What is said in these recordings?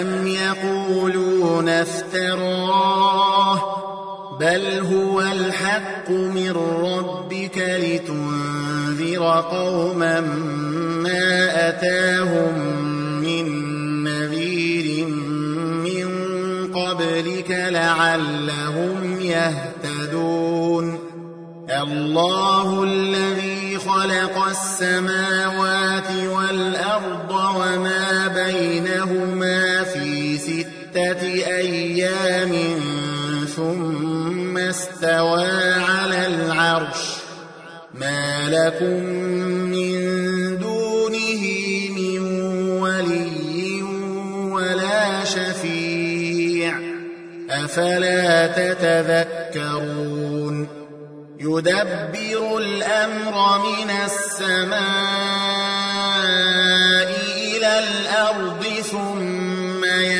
أم يقولون افتراه بل هو الحق من ربك لتنذر قوما ما أتاهم من نذير من قبلك لعلهم يهتدون الله الذي خلق السماوات والأرض وما بينهما ستة أيام ثم استوى على العرش. ما لكم من دونه من ولي ولا شفيع. أفلا تتذكرون؟ يدبر الأمر من السماء إلى الأرض ثم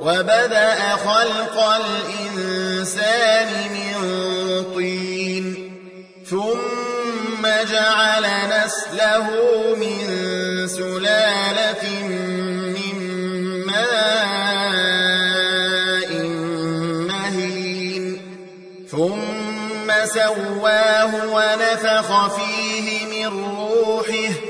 وبدأ خلق الإنسان من طين ثم جعل نسله من سلالة من ماء مهين ثم سواه ونفخ فيه من روحه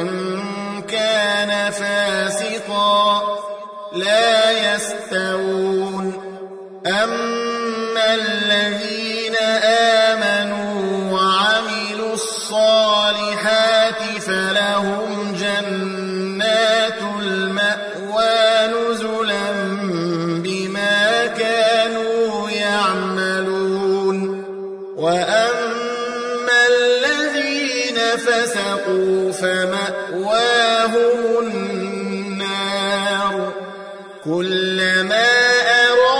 كمن كان فاسقا لا يستوون. أما الذين آمنوا وعملوا الصالحات فلهم جنات المأوى. كلما أرادوا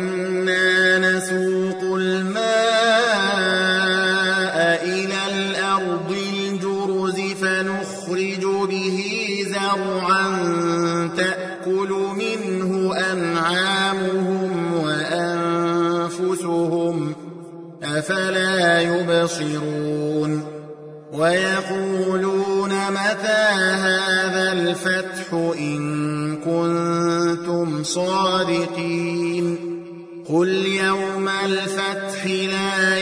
زرعا تأكل منه أنعامهم وأنفسهم أفلا يبصرون ويقولون متى هذا الفتح إن كنتم صادقين قل يوم الفتح لا